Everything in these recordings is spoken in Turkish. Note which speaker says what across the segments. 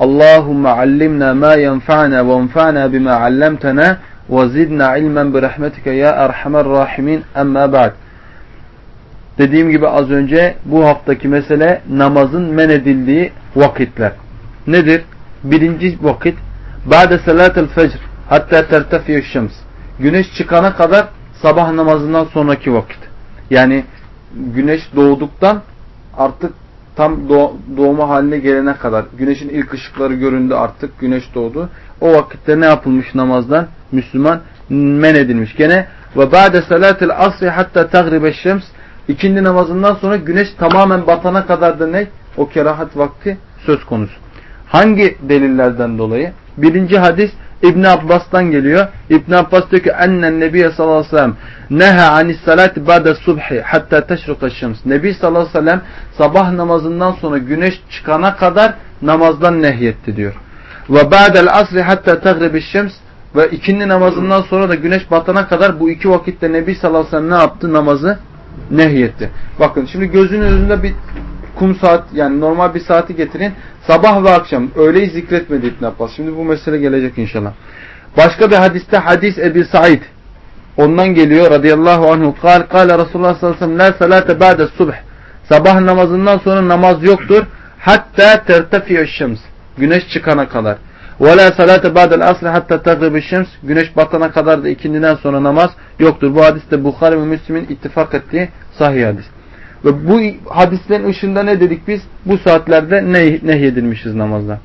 Speaker 1: Allahumme allimna ma yenfa'na ve enfa'na bima allamtana ve zidna ilmen bi rahmetike ya erhamer rahimin emma ba'd. Dediğim gibi az önce bu haftaki mesele namazın men edildiği vakitler. Nedir? Birinci vakit Ba'de salatel fecr hatta tertefiyü şems. Güneş çıkana kadar sabah namazından sonraki vakit. Yani güneş doğduktan artık tam doğma haline gelene kadar güneşin ilk ışıkları göründü artık güneş doğdu. O vakitte ne yapılmış namazdan? Müslüman men edilmiş. Gene ve ba'de salatil asri hatta tagribe şems ikindi namazından sonra güneş tamamen batana kadar da ne? O kerahat vakti söz konusu. Hangi delillerden dolayı? Birinci hadis İbn Abbas'tan geliyor. İbn Abbas diyor ki ennen nebiye sallallahu aleyhi ve sellem neha anis salati ba'de subhi hatta teşruka şems. Nebi sallallahu aleyhi ve sellem sabah namazından sonra güneş çıkana kadar namazdan nehyetti diyor. Ve ba'del asri hatta tagribi şems ve ikindi namazından sonra da güneş batana kadar bu iki vakitte Nebi sallallahu aleyhi ve sellem ne yaptı? Namazı nehyetti. Bakın şimdi gözünün önünde bir kum saat yani normal bir saati getirin. Sabah ve akşam öğleyi zikretmedi İbn Abbas. Şimdi bu mesele gelecek inşallah. Başka bir hadiste hadis Ebi Said. Ondan geliyor radıyallahu anhu. Kal, kale Resulullah sallallahu aleyhi ve sellem la salate ba'de subh. Sabah namazından sonra namaz yoktur. Hatta tertefiye şems. Güneş çıkana kadar. Ve la salate ba'del asr hatta tagribi şems. Güneş batana kadar da ikindiden sonra namaz yoktur. Bu hadiste Bukhari ve Müslim'in ittifak ettiği sahih hadis. Ve bu hadislerin ışığında ne dedik biz? Bu saatlerde ne, nehyedilmişiz namazdan.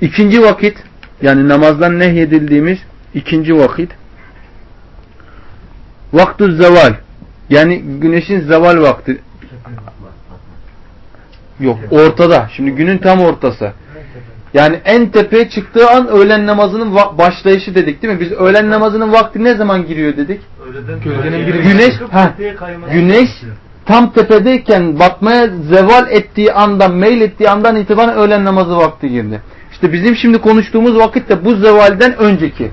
Speaker 1: İkinci vakit yani namazdan nehyedildiğimiz ikinci vakit vaktu zeval yani güneşin zeval vakti yok ortada. Şimdi günün tam ortası. Yani en tepeye çıktığı an öğlen namazının başlayışı dedik değil mi? Biz öğlen namazının vakti ne zaman giriyor dedik? Güneş, ha, güneş tam tepedeyken batmaya zeval ettiği andan, meyil ettiği andan itibaren öğlen namazı vakti girdi. İşte bizim şimdi konuştuğumuz vakit de bu zevalden önceki.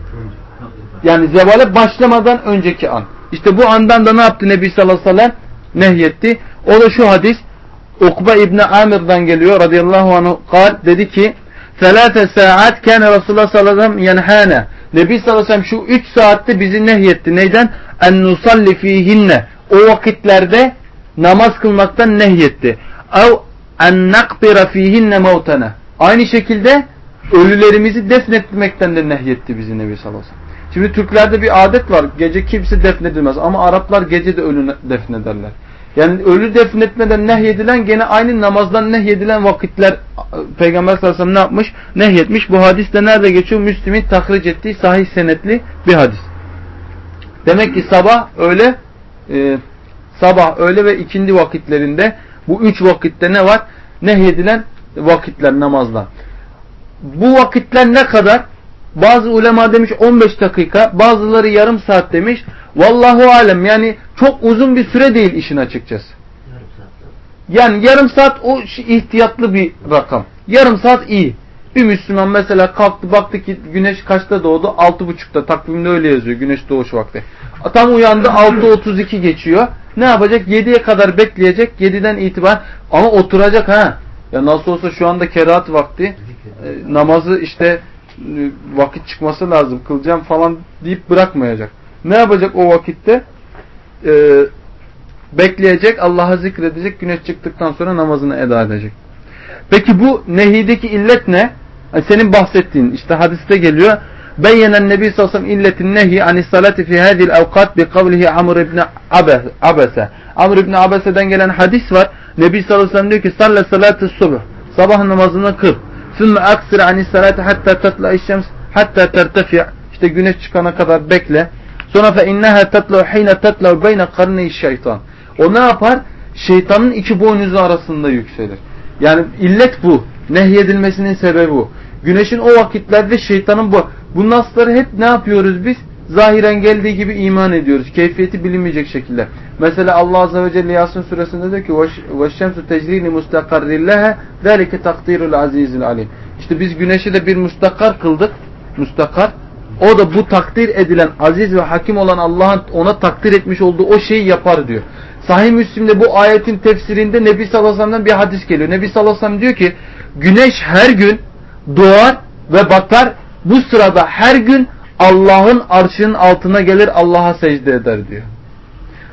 Speaker 1: Yani zevale başlamadan önceki an. İşte bu andan da ne yaptı Nebi sallallahu aleyhi ve sellem? Nehyetti. O da şu hadis. Ukba İbni Amir'dan geliyor radıyallahu anh kal, dedi ki Selate saat kâne Resulullah sallallahu aleyhi ve sellem yenhâne. Nebi sallallahu aleyhi ve sellem şu üç saatte bizi nehyetti. Neyden? En nusalli fihinne. O vakitlerde namaz kılmaktan nehyetti. Ev en nakbira fihinne mevtene. Aynı şekilde ölülerimizi defnetmekten de nehyetti bizi Nebi sallallahu aleyhi ve sellem. Şimdi Türklerde bir adet var. Gece kimse defnedilmez. Ama Araplar gece de ölü defnederler. Yani ölü defnetmeden nehyedilen gene aynı namazdan nehyedilen vakitler Peygamber sallallahu aleyhi ve sellem ne yapmış? Nehyetmiş. Bu hadis de nerede geçiyor? Müslim'in tahric ettiği sahih senetli bir hadis. Demek ki sabah öyle e, sabah, öğle ve ikindi vakitlerinde bu üç vakitte ne var? Nehyedilen vakitler namazlar. Bu vakitler ne kadar? Bazı ulema demiş 15 dakika, bazıları yarım saat demiş. Vallahu alem yani çok uzun bir süre değil işin açıkçası. Yani yarım saat o ihtiyatlı bir rakam. Yarım saat iyi. Bir Müslüman mesela kalktı baktı ki güneş kaçta doğdu? Altı buçukta takvimde öyle yazıyor güneş doğuş vakti. Tam uyandı 6.32 geçiyor. Ne yapacak? 7'ye kadar bekleyecek. 7'den itibaren ama oturacak ha. Ya nasıl olsa şu anda kerahat vakti. E, namazı işte e, vakit çıkması lazım. Kılacağım falan deyip bırakmayacak. Ne yapacak o vakitte? E, bekleyecek, Allah'a zikredecek, güneş çıktıktan sonra namazını eda edecek. Peki bu nehideki illet ne? Senin bahsettiğin işte hadiste geliyor. Beyyenen Nebi sallallahu aleyhi ve sellem illetin nehi anis salati fi hadhihi evkat bi kavlihi Amr ibn Abese. Amr ibn Abese'den gelen hadis var. Nebi sallallahu aleyhi ve sellem diyor ki salle salati subh. Sabah namazını kıl. Sümme aksir anis salati hatta tatla şems hatta tertefi. İşte güneş çıkana kadar bekle. Sonra fe inneha tatlu hine tatlu beyne karni şeytan. O ne yapar? Şeytanın iki boynuzu arasında yükselir. Yani illet bu. Nehyedilmesinin sebebi bu. Güneşin o vakitlerde şeytanın bu. Bu nasları hep ne yapıyoruz biz? Zahiren geldiği gibi iman ediyoruz. Keyfiyeti bilinmeyecek şekilde. Mesela Allah Azze ve Celle Yasin suresinde diyor ki وَالشَّمْسُ تَجْرِينِ مُسْتَقَرِّ لَهَا ذَلِكَ تَقْدِيرُ الْعَز۪يزِ الْعَلِيمِ İşte biz güneşi de bir müstakar kıldık. Müstakar. O da bu takdir edilen aziz ve hakim olan Allah'ın ona takdir etmiş olduğu o şeyi yapar diyor. Sahih Müslim'de bu ayetin tefsirinde Nebi sallallahu aleyhi ve sellem'den bir hadis geliyor. Nebi sallallahu aleyhi ve sellem diyor ki güneş her gün doğar ve batar. bu sırada her gün Allah'ın arşının altına gelir Allah'a secde eder diyor.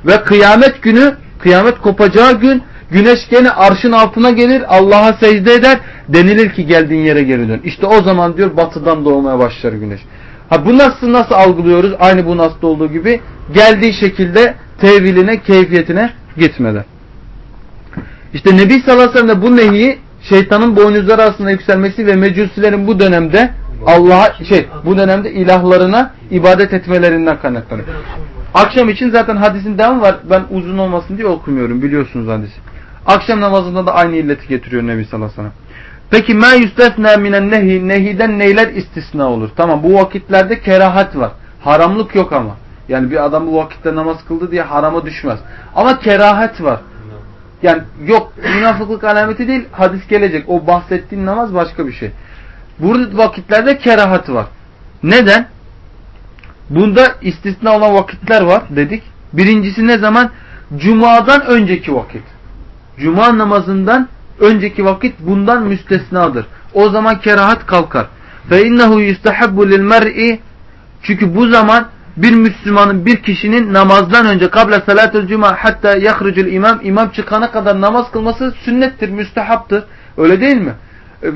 Speaker 1: Ve kıyamet günü, kıyamet kopacağı gün güneş gene arşın altına gelir Allah'a secde eder. Denilir ki geldiğin yere geri dön. İşte o zaman diyor batıdan doğmaya başlar güneş. Ha bu nasıl nasıl algılıyoruz? Aynı bu nasıl olduğu gibi geldiği şekilde teviline, keyfiyetine gitmeden. İşte Nebi sallallahu aleyhi ve sellem bu nehiyi şeytanın boynuzları arasında yükselmesi ve mecusilerin bu dönemde Allah'a şey bu dönemde ilahlarına ibadet etmelerinden kaynaklanıyor. Akşam için zaten hadisin devamı var. Ben uzun olmasın diye okumuyorum. Biliyorsunuz hadisi. Akşam namazında da aynı illeti getiriyor Nebi sallallahu aleyhi ve sellem. Peki ma yustesna minen nehi nehiden neyler istisna olur? Tamam bu vakitlerde kerahat var. Haramlık yok ama. Yani bir adam bu vakitte namaz kıldı diye harama düşmez. Ama kerahat var. Yani yok münafıklık alameti değil hadis gelecek. O bahsettiğin namaz başka bir şey. Burada vakitlerde kerahat var. Neden? Bunda istisna olan vakitler var dedik. Birincisi ne zaman? Cuma'dan önceki vakit. Cuma namazından önceki vakit bundan müstesnadır. O zaman kerahat kalkar. Yustahabbu lil mer'i çünkü bu zaman bir Müslümanın bir kişinin namazdan önce kabla salatul cuma hatta yahrucul imam imam çıkana kadar namaz kılması sünnettir, müstehaptır. Öyle değil mi?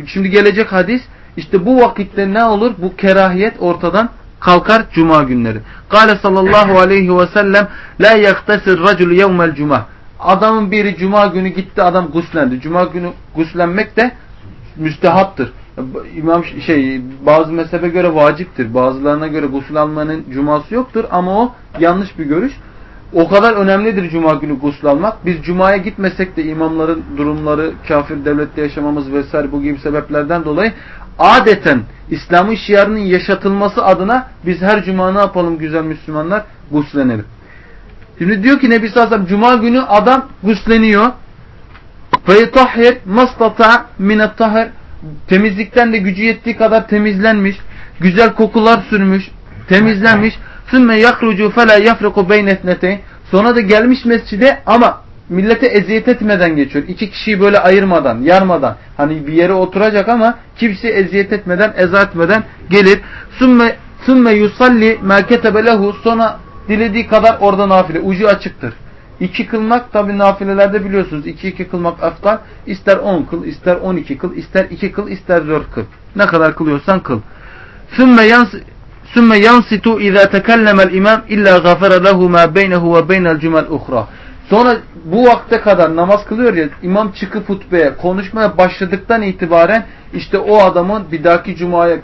Speaker 1: Şimdi gelecek hadis işte bu vakitte ne olur? Bu kerahiyet ortadan kalkar cuma günleri. Kale sallallahu aleyhi ve sellem la yaktesir racul yevmel cuma. Adamın biri cuma günü gitti adam guslendi. Cuma günü guslenmek de müstehaptır. İmam şey bazı mezhebe göre vaciptir. Bazılarına göre gusül almanın cuması yoktur ama o yanlış bir görüş. O kadar önemlidir cuma günü gusül almak. Biz cumaya gitmesek de imamların durumları, kafir devlette yaşamamız vesaire bu gibi sebeplerden dolayı adeten İslam'ın şiarının yaşatılması adına biz her cuma ne yapalım güzel Müslümanlar? Guslenelim. Şimdi diyor ki Nebi Sallallahu Cuma günü adam gusleniyor. فَيَطَحِرْ مَسْتَطَعْ مِنَ الطَّهِرْ Temizlikten de gücü yettiği kadar temizlenmiş. Güzel kokular sürmüş. Temizlenmiş. ثُمَّ يَخْرُجُوا فَلَا يَفْرِقُ بَيْنَ اثْنَتَيْنِ Sonra da gelmiş mescide ama millete eziyet etmeden geçiyor. İki kişiyi böyle ayırmadan, yarmadan. Hani bir yere oturacak ama kimse eziyet etmeden, eza etmeden gelir. ثُمَّ ثُمَّ يُصَلِّ مَا كَتَبَ لَهُ Sonra dilediği kadar orada nafile. Ucu açıktır. İki kılmak tabi nafilelerde biliyorsunuz. iki iki kılmak aftal. İster on kıl, ister on iki kıl, ister iki kıl, ister dört kıl. Ne kadar kılıyorsan kıl. ثُمَّ يَنْسِ ثُمَّ يَنْسِتُ اِذَا تَكَلَّمَ الْاِمَامِ اِلَّا غَفَرَ لَهُ مَا بَيْنَهُ وَبَيْنَ الْجُمَى الْاُخْرَى Sonra bu vakte kadar namaz kılıyor ya imam çıkıp hutbeye konuşmaya başladıktan itibaren işte o adamın bir dahaki cumaya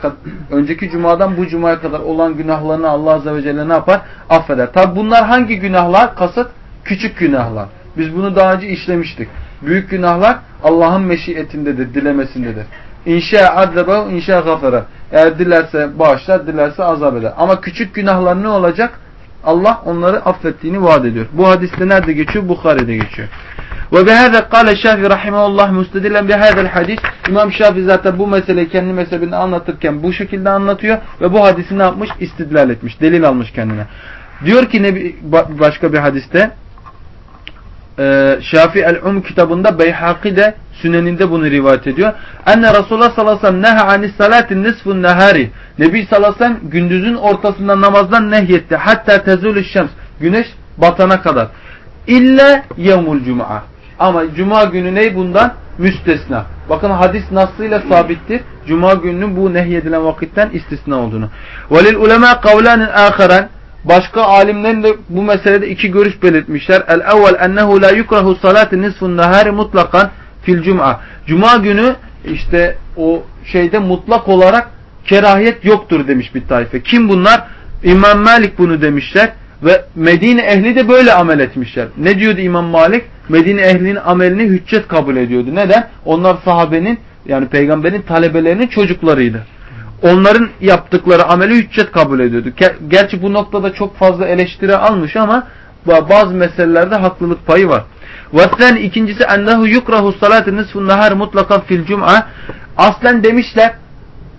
Speaker 1: önceki cumadan bu cumaya kadar olan günahlarını Allah Azze ve Celle ne yapar? Affeder. Tabi bunlar hangi günahlar? Kasıt küçük günahlar. Biz bunu daha önce işlemiştik. Büyük günahlar Allah'ın meşiyetindedir, dilemesindedir. İnşa azzabehu inşa gafara. Eğer dilerse bağışlar, dilerse azap eder. Ama küçük günahlar ne olacak? Allah onları affettiğini vaat ediyor. Bu hadiste nerede geçiyor? Bukhari'de geçiyor. Ve bihâze kâle Şafi rahimahullah müstedilen bihâzel hadis. İmam Şafi zaten bu meseleyi kendi mezhebinde anlatırken bu şekilde anlatıyor ve bu hadisi ne yapmış? İstidlal etmiş. Delil almış kendine. Diyor ki ne başka bir hadiste e, Şafi el-Um kitabında Beyhaki de Süneninde bunu rivayet ediyor. Enne Resulullah sallallahu aleyhi ve sellem neha anis nisfun nehari. Nebi sallallahu aleyhi ve sellem gündüzün ortasında namazdan nehyetti. Hatta tezulü şems. Güneş batana kadar. İlle yevmul cuma. Ama cuma günü ne bundan? Müstesna. Bakın hadis nasıyla sabittir. Cuma gününün bu nehyedilen vakitten istisna olduğunu. Velil ulema kavlanin ahiren Başka alimlerin de bu meselede iki görüş belirtmişler. El evvel ennehu la yukrahu salati nisfun nahari mutlakan fil cuma. Cuma günü işte o şeyde mutlak olarak kerahiyet yoktur demiş bir tayfe. Kim bunlar? İmam Malik bunu demişler ve Medine ehli de böyle amel etmişler. Ne diyordu İmam Malik? Medine ehlinin amelini hüccet kabul ediyordu. Neden? Onlar sahabenin yani peygamberin talebelerinin çocuklarıydı. Onların yaptıkları ameli hüccet kabul ediyordu. Gerçi bu noktada çok fazla eleştiri almış ama bazı meselelerde haklılık payı var. Ve ikincisi ennehu yukrahu salatu nisfun nahar mutlakan fil cum'a. Aslen demişler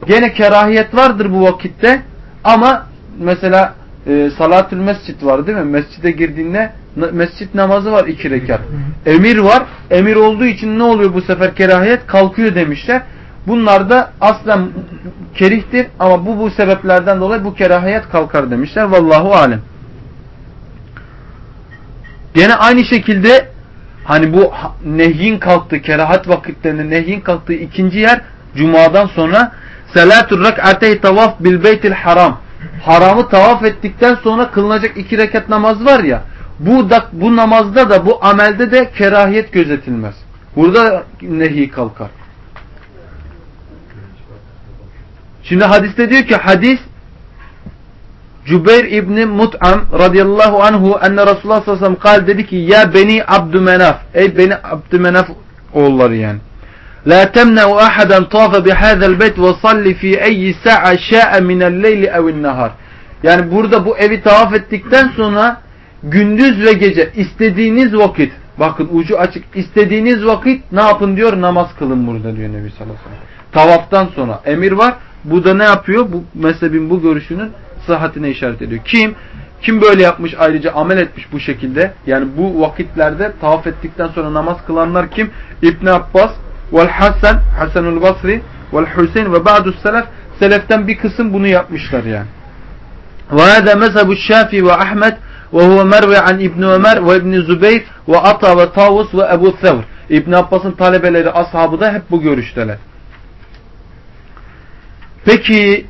Speaker 1: gene kerahiyet vardır bu vakitte ama mesela e, salatül mescit var değil mi? Mescide girdiğinde mescit namazı var iki rekat. Emir var. Emir olduğu için ne oluyor bu sefer kerahiyet? Kalkıyor demişler. Bunlar da aslen kerihtir ama bu bu sebeplerden dolayı bu kerahiyet kalkar demişler. Vallahu alem. Gene aynı şekilde hani bu nehyin kalktığı, kerahat vakitlerinde nehyin kalktığı ikinci yer Cuma'dan sonra Salatul rak'atey tavaf bil beytil haram. Haramı tavaf ettikten sonra kılınacak iki rekat namaz var ya. Bu da, bu namazda da bu amelde de kerahiyet gözetilmez. Burada nehi kalkar. Şimdi hadiste diyor ki hadis Cübeyr İbni Mut'am radıyallahu anhu enne Resulullah sallallahu aleyhi ve sellem dedi ki ya beni Abdümenaf ey beni Abdümenaf oğulları yani La temne'u ahaden tafe bihâzel beyt ve salli fi eyyi sa'a şâ'e minel leyli evin nahar. Yani burada bu evi tavaf ettikten sonra gündüz ve gece istediğiniz vakit bakın ucu açık istediğiniz vakit ne yapın diyor namaz kılın burada diyor Nebi sallallahu aleyhi ve sellem. Tavaftan sonra emir var. Bu da ne yapıyor? Bu mezhebin bu görüşünün sıhhatine işaret ediyor. Kim? Kim böyle yapmış ayrıca amel etmiş bu şekilde? Yani bu vakitlerde tavaf ettikten sonra namaz kılanlar kim? İbn Abbas, vel Hasan, Hasanul Basri, vel Hüseyin ve ba'du selef seleften bir kısım bunu yapmışlar yani. Ve hâdâ mezhebu Şafi ve Ahmet ve huve merve an İbn Ömer ve İbn Zübeyr ve Ata ve Tavus ve Ebu Thevr. İbn Abbas'ın talebeleri, ashabı da hep bu görüşteler. Peki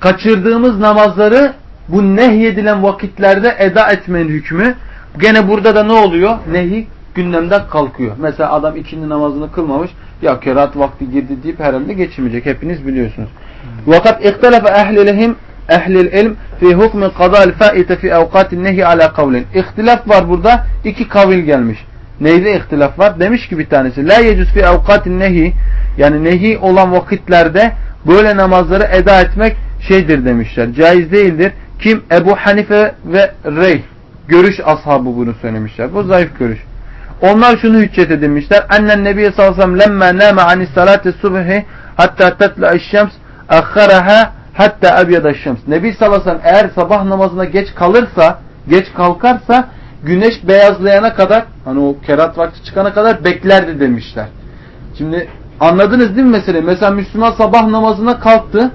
Speaker 1: kaçırdığımız namazları bu nehyedilen vakitlerde eda etmenin hükmü gene burada da ne oluyor? Nehi gündemden kalkıyor. Mesela adam ikindi namazını kılmamış ya kerat vakti girdi deyip herhalde geçirmeyecek. Hepiniz biliyorsunuz. Vakat ihtelefe ehlilehim ehlil ilm fi hukmi kadal faite fi evkatin nehi ala kavlin. İhtilaf var burada. iki kavil gelmiş. Neyde ihtilaf var? Demiş ki bir tanesi. La yecüz fi evkatin nehi yani nehi olan vakitlerde böyle namazları eda etmek şeydir demişler. Caiz değildir. Kim? Ebu Hanife ve Rey. Görüş ashabı bunu söylemişler. Bu zayıf görüş. Onlar şunu hüccet edinmişler. Annen Nebiye sallallahu aleyhi ve sellem lemme nâme anis salati subhi hatta tetla şems akharaha hatta ebyada şems. Nebi sallallahu aleyhi ve sellem eğer sabah namazına geç kalırsa, geç kalkarsa güneş beyazlayana kadar hani o kerat vakti çıkana kadar beklerdi demişler. Şimdi anladınız değil mi mesele? Mesela Müslüman sabah namazına kalktı.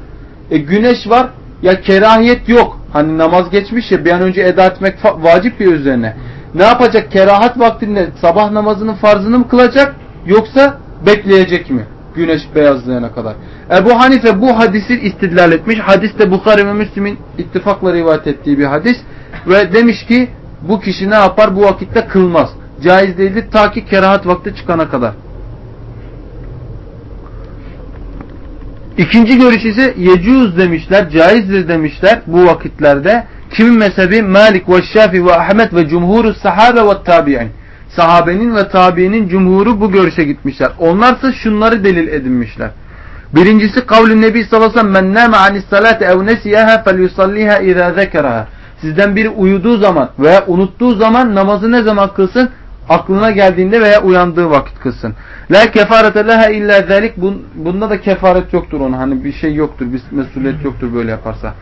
Speaker 1: E güneş var. Ya kerahiyet yok. Hani namaz geçmiş ya bir an önce eda etmek vacip bir üzerine. Ne yapacak? Kerahat vaktinde sabah namazının farzını mı kılacak? Yoksa bekleyecek mi? Güneş beyazlayana kadar. Ebu Hanife bu hadisi istidlal etmiş. Hadis de Bukhari ve Müslim'in ittifakla rivayet ettiği bir hadis. Ve demiş ki bu kişi ne yapar? Bu vakitte kılmaz. Caiz değildir ta ki kerahat vakti çıkana kadar. İkinci görüş ise yecuz demişler, caizdir demişler bu vakitlerde. Kimin mezhebi? Malik ve Şafi ve Ahmet ve cumhuru sahabe ve tabi'in. Sahabenin ve tabiinin cumhuru bu görüşe gitmişler. Onlarsa şunları delil edinmişler. Birincisi kavlü Nebi sallallahu aleyhi ve sellem anis salâti ev nesiyeha fel yusalliha izâ zekeraha. Sizden biri uyuduğu zaman veya unuttuğu zaman namazı ne zaman kılsın? Aklına geldiğinde veya uyandığı vakit kılsın. La kefarete leha illa zelik. Bunda da kefaret yoktur ona. Hani bir şey yoktur, bir mesuliyet yoktur böyle yaparsa.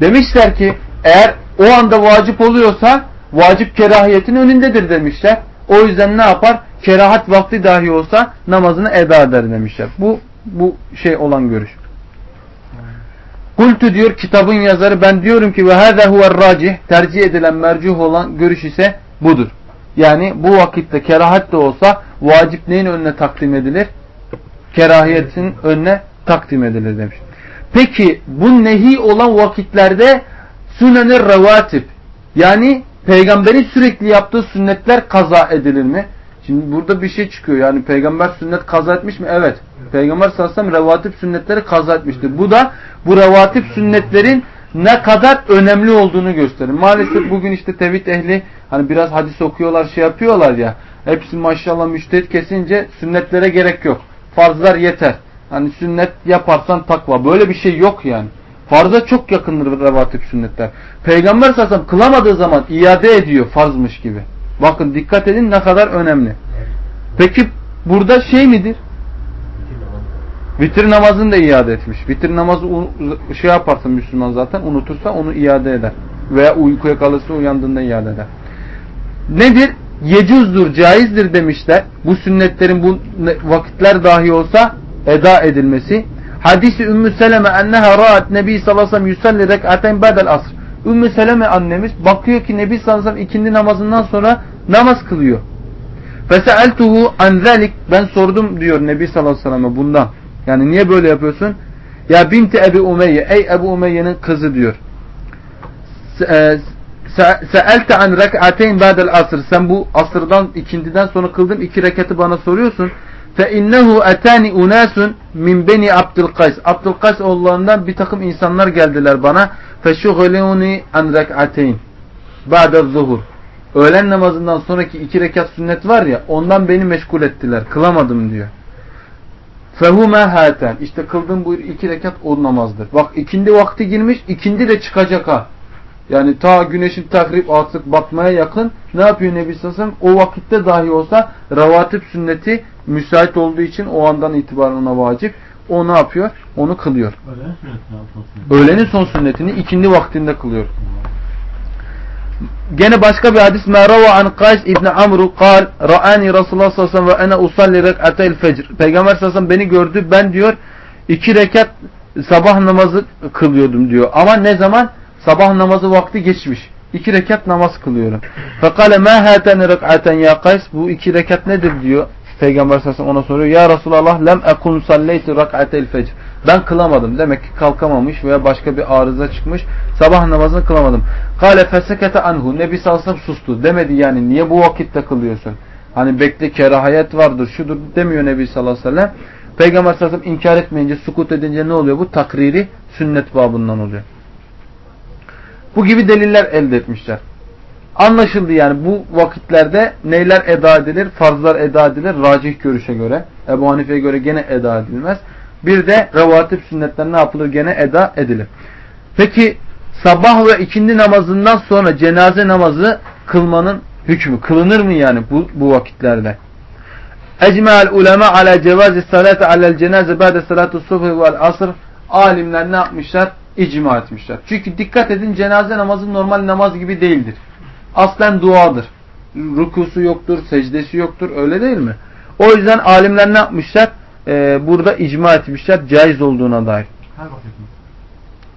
Speaker 1: Demişler ki eğer o anda vacip oluyorsa vacip kerahiyetin önündedir demişler. O yüzden ne yapar? Kerahat vakti dahi olsa namazını eda eder demişler. Bu bu şey olan görüş. Kultu diyor kitabın yazarı ben diyorum ki ve hâzâ huver racih tercih edilen mercuh olan görüş ise budur. Yani bu vakitte kerahat de olsa vacip neyin önüne takdim edilir? Kerahiyetin önüne takdim edilir demiş. Peki bu nehi olan vakitlerde sünnenir revatip yani peygamberin sürekli yaptığı sünnetler kaza edilir mi? Şimdi burada bir şey çıkıyor. Yani peygamber sünnet kaza etmiş mi? Evet. Peygamber sallallahu aleyhi ve sellem revatip sünnetleri kaza etmiştir. Bu da bu revatip sünnetlerin ne kadar önemli olduğunu gösterir. Maalesef bugün işte tevhid ehli hani biraz hadis okuyorlar şey yapıyorlar ya. Hepsi maşallah müştehit kesince sünnetlere gerek yok. Farzlar yeter. Hani sünnet yaparsan takva. Böyle bir şey yok yani. Farza çok yakındır revatip sünnetler. Peygamber sallallahu kılamadığı zaman iade ediyor farzmış gibi. Bakın dikkat edin ne kadar önemli. Peki burada şey midir? Vitir namazını da iade etmiş. Vitir namazı şey yaparsa Müslüman zaten unutursa onu iade eder. Veya uykuya kalırsa uyandığında iade eder. Nedir? Yecuzdur, caizdir demişler. Bu sünnetlerin bu vakitler dahi olsa eda edilmesi. Hadisi Ümmü Seleme enneha ra'at Nebi sallallahu aleyhi ve rek'aten ba'del asr. Ümmü Seleme annemiz bakıyor ki Nebi sallallahu ikindi namazından sonra namaz kılıyor. Feseeltuhu an zalik ben sordum diyor Nebi sallallahu bundan. Yani niye böyle yapıyorsun? Ya binti Ebi Umeyye ey Ebu Umeyye'nin kızı diyor. E, Seelte an rek'ateyn ba'del asr. Sen bu asırdan ikindiden sonra kıldın iki rekatı bana soruyorsun. Fe innehu etani unasun min beni Abdülkays. Abdülkays oğullarından bir takım insanlar geldiler bana. Feşuhuluni an rek'ateyn. Ba'del zuhur. Öğlen namazından sonraki iki rekat sünnet var ya ondan beni meşgul ettiler. Kılamadım diyor. Fehume haten. İşte kıldığım bu iki rekat o namazdır. Bak ikindi vakti girmiş, ikindi de çıkacak ha. Yani ta güneşin takrib artık batmaya yakın ne yapıyor Nebi Sallallahu O vakitte dahi olsa ravatip sünneti müsait olduğu için o andan itibaren ona vacip. O ne yapıyor? Onu kılıyor. Öğlenin son sünnetini ikindi vaktinde kılıyor. Gene başka bir hadis merava an Kays İbni Amru kal ra'ani Resulullah sallallahu aleyhi ve ene usalli rek'atel fecr. Peygamber sallallahu beni gördü. Ben diyor iki rekat sabah namazı kılıyordum diyor. Ama ne zaman? Sabah namazı vakti geçmiş. İki rekat namaz kılıyorum. Fekale ma haten rek'aten ya Kays. Bu iki rekat nedir diyor. Peygamber sallallahu ona soruyor. Ya Resulallah lem ekun salleyti rak'atel fecr. Ben kılamadım. Demek ki kalkamamış veya başka bir arıza çıkmış. Sabah namazını kılamadım. Kale fesekete anhu. Nebi sallallahu sustu. Demedi yani niye bu vakitte kılıyorsun? Hani bekle kerahayet vardır şudur demiyor Nebi sallallahu aleyhi ve sellem. Peygamber sallallahu aleyhi ve sellem inkar etmeyince sukut edince ne oluyor? Bu takriri sünnet babından oluyor. Bu gibi deliller elde etmişler. Anlaşıldı yani bu vakitlerde neyler eda edilir? Farzlar eda edilir racih görüşe göre. Ebu Hanife'ye göre gene eda edilmez. Bir de revatip sünnetler ne yapılır? Gene eda edilir. Peki sabah ve ikindi namazından sonra cenaze namazı kılmanın hükmü. Kılınır mı yani bu, bu vakitlerde? Ecme'al ulema ala cevazi salati alel cenaze ba'de salatu subhi vel asr. Alimler ne yapmışlar? İcma etmişler. Çünkü dikkat edin cenaze namazı normal namaz gibi değildir aslen duadır. Rukusu yoktur, secdesi yoktur. Öyle değil mi? O yüzden alimler ne yapmışlar? Ee, burada icma etmişler caiz olduğuna dair. Her vakit mi?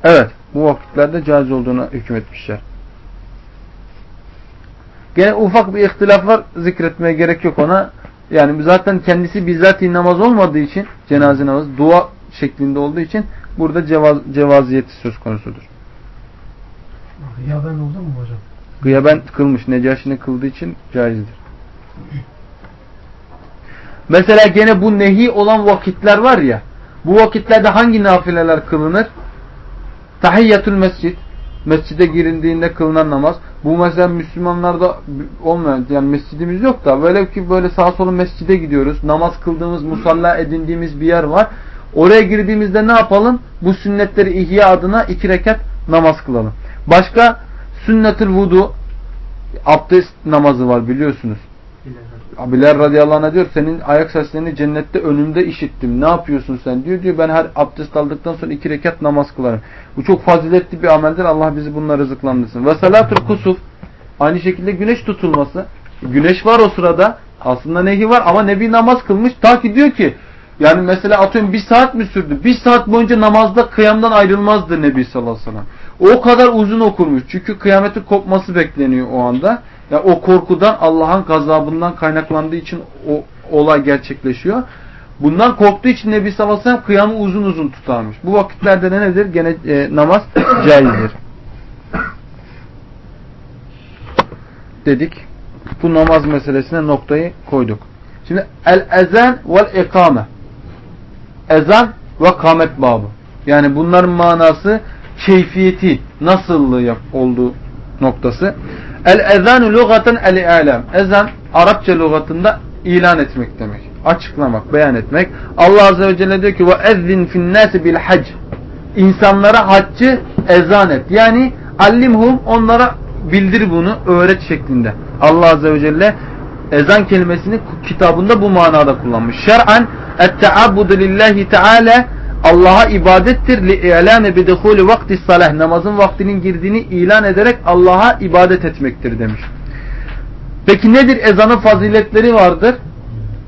Speaker 1: Evet. Bu vakitlerde caiz olduğuna hükmetmişler. Gene ufak bir ihtilaf var. Zikretmeye gerek yok ona. Yani zaten kendisi bizzat namaz olmadığı için cenaze namazı dua şeklinde olduğu için burada cevaz, cevaziyeti söz konusudur.
Speaker 2: Ya ben oldu mu hocam?
Speaker 1: Gıyaben kılmış. Necaşine kıldığı için caizdir. Mesela gene bu nehi olan vakitler var ya. Bu vakitlerde hangi nafileler kılınır? Tahiyyatül mescid. Mescide girildiğinde kılınan namaz. Bu mesela Müslümanlarda olmayan yani mescidimiz yok da böyle ki böyle sağ solu mescide gidiyoruz. Namaz kıldığımız, musalla edindiğimiz bir yer var. Oraya girdiğimizde ne yapalım? Bu sünnetleri ihya adına iki rekat namaz kılalım. Başka Sünnetül vudu abdest namazı var biliyorsunuz. Bilal radıyallahu anh diyor senin ayak seslerini cennette önümde işittim. Ne yapıyorsun sen diyor. Diyor ben her abdest aldıktan sonra iki rekat namaz kılarım. Bu çok faziletli bir ameldir. Allah bizi bununla rızıklandırsın. Ve salatul kusuf aynı şekilde güneş tutulması. Güneş var o sırada. Aslında nehi var ama Nebi namaz kılmış. Ta ki diyor ki yani mesela atıyorum bir saat mi sürdü? Bir saat boyunca namazda kıyamdan ayrılmazdı Nebi sallallahu aleyhi ve sellem. O kadar uzun okurmuş. Çünkü kıyametin kopması bekleniyor o anda. Yani o korkudan Allah'ın gazabından kaynaklandığı için o olay gerçekleşiyor. Bundan korktuğu için Nebi sallallahu aleyhi ve sellem kıyamı uzun uzun tutarmış. Bu vakitlerde ne nedir? Gene e, namaz caizdir. Dedik. Bu namaz meselesine noktayı koyduk. Şimdi el ezan vel ikame. Ezan ve kamet babı. Yani bunların manası keyfiyeti, nasıllığı olduğu noktası. El ezanu lugaten el ilam. Ezan Arapça lügatında ilan etmek demek. Açıklamak, beyan etmek. Allah azze ve celle diyor ki: "Ve ezzin fi'n-nasi bil hac." İnsanlara haccı ezan et. Yani allimhum onlara bildir bunu, öğret şeklinde. Allah azze ve celle ezan kelimesini kitabında bu manada kullanmış. Şer'an et-teabbudu lillahi teala Allah'a ibadettir li i'lame bi duhuli vakti salah namazın vaktinin girdiğini ilan ederek Allah'a ibadet etmektir demiş. Peki nedir ezanın faziletleri vardır?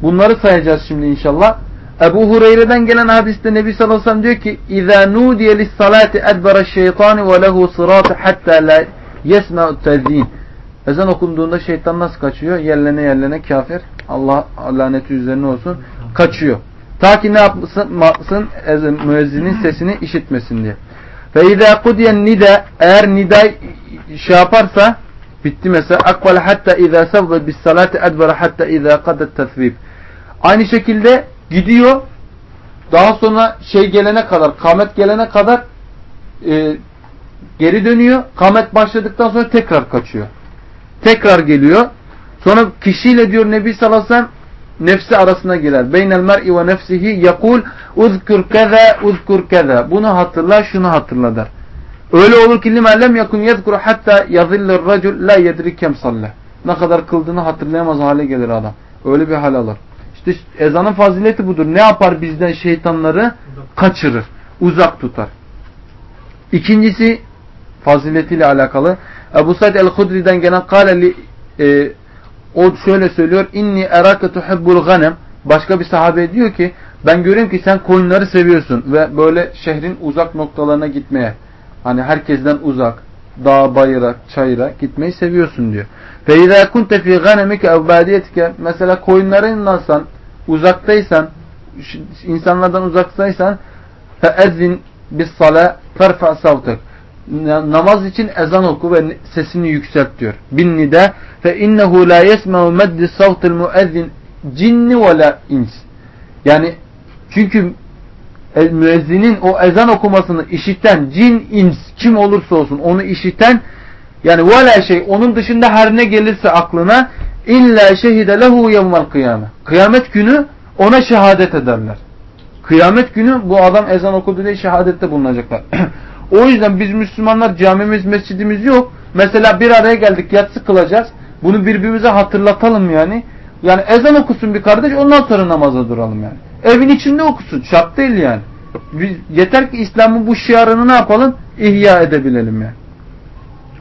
Speaker 1: Bunları sayacağız şimdi inşallah. Ebu Hureyre'den gelen hadiste Nebi sallallahu aleyhi ve sellem diyor ki اِذَا نُودِيَ لِلصَّلَاةِ اَدْبَرَ الشَّيْطَانِ وَلَهُ صِرَاطِ حَتَّى لَا يَسْمَعُ التَّذ۪ينَ Ezan okunduğunda şeytan nasıl kaçıyor? Yerlene yerlene kafir. Allah laneti üzerine olsun. Kaçıyor. Ta ki ne yapsın müezzinin sesini işitmesin diye. Ve izâ kudiyen nida eğer nida şey yaparsa bitti mesela akbale hatta izâ savve bis salati adbara hatta izâ kadet tesvib. Aynı şekilde gidiyor daha sonra şey gelene kadar kamet gelene kadar e, geri dönüyor. Kamet başladıktan sonra tekrar kaçıyor. Tekrar geliyor. Sonra kişiyle diyor Nebi sallallahu aleyhi ve sellem nefsi arasına girer. Beynel mer'i ve nefsihi yakul uzkur keza uzkur keza. Bunu hatırla şunu hatırla der. Öyle olur ki limellem yakun yezkuru hatta yazillir racul la yedri kem salle. Ne kadar kıldığını hatırlayamaz hale gelir adam. Öyle bir hal alır. İşte ezanın fazileti budur. Ne yapar bizden şeytanları? Kaçırır. Uzak tutar. İkincisi faziletiyle alakalı. Ebu Said el-Hudri'den gelen kâleli e, o şöyle söylüyor. İnni erake tuhibbul ganem. Başka bir sahabe diyor ki ben görüyorum ki sen koyunları seviyorsun ve böyle şehrin uzak noktalarına gitmeye hani herkesten uzak dağ, bayıra, çayıra gitmeyi seviyorsun diyor. Fe izâ kunte fî ganemike ev bâdiyetike mesela koyunlarındansan uzaktaysan insanlardan uzaktaysan fe ezzin bis salâ terfa savtek namaz için ezan oku ve sesini yükselt diyor. Bin nida fe innehu la yesma'u meddi savtil muezzin cinni ve la ins. Yani çünkü müezzinin o ezan okumasını işiten cin ins kim olursa olsun onu işiten yani vela şey onun dışında her ne gelirse aklına illa şehide lehu yevmel kıyame. Kıyamet günü ona şehadet ederler. Kıyamet günü bu adam ezan okudu diye şehadette bulunacaklar. O yüzden biz Müslümanlar camimiz, mescidimiz yok. Mesela bir araya geldik yatsı kılacağız. Bunu birbirimize hatırlatalım yani. Yani ezan okusun bir kardeş ondan sonra namaza duralım yani. Evin içinde okusun. Şart değil yani. Biz, yeter ki İslam'ın bu şiarını ne yapalım? İhya edebilelim yani.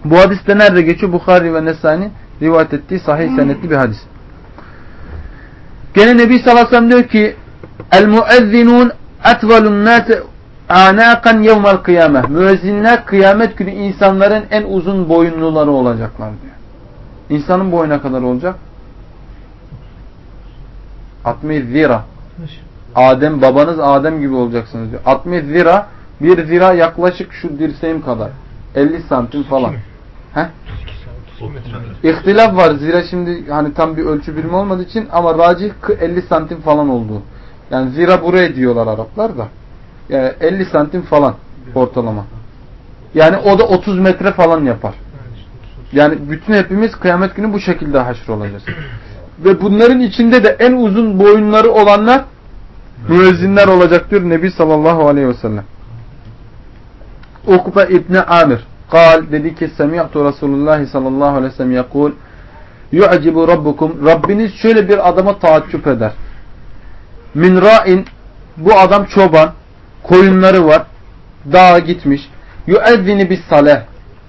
Speaker 1: Bu hadiste nerede geçiyor? Bukhari ve Nesai'nin rivayet ettiği sahih senetli bir hadis. Gene Nebi sallallahu aleyhi ve sellem diyor ki El muezzinun etvelun nase anakan yevmel kıyame. Müezzinler kıyamet günü insanların en uzun boyunluları olacaklar diyor. İnsanın boyuna kadar olacak. 60 zira. Adem babanız Adem gibi olacaksınız diyor. 60 zira bir zira yaklaşık şu dirseğim kadar. 50 santim falan. He? İhtilaf var. Zira şimdi hani tam bir ölçü birimi olmadığı için ama racih 50 santim falan olduğu. Yani zira buraya diyorlar Araplar da. Yani 50 santim falan ortalama. Yani o da 30 metre falan yapar. Yani bütün hepimiz kıyamet günü bu şekilde haşr olacağız. Ve bunların içinde de en uzun boyunları olanlar müezzinler olacak diyor Nebi sallallahu aleyhi ve sellem. Ukbe İbni Amir kal dedi ki semi'tu Resulullah sallallahu aleyhi ve sellem yakul yu'cibu rabbukum Rabbiniz şöyle bir adama taaccüp eder. Min ra'in bu adam çoban koyunları var. Dağa gitmiş. Yüezzini bis saleh.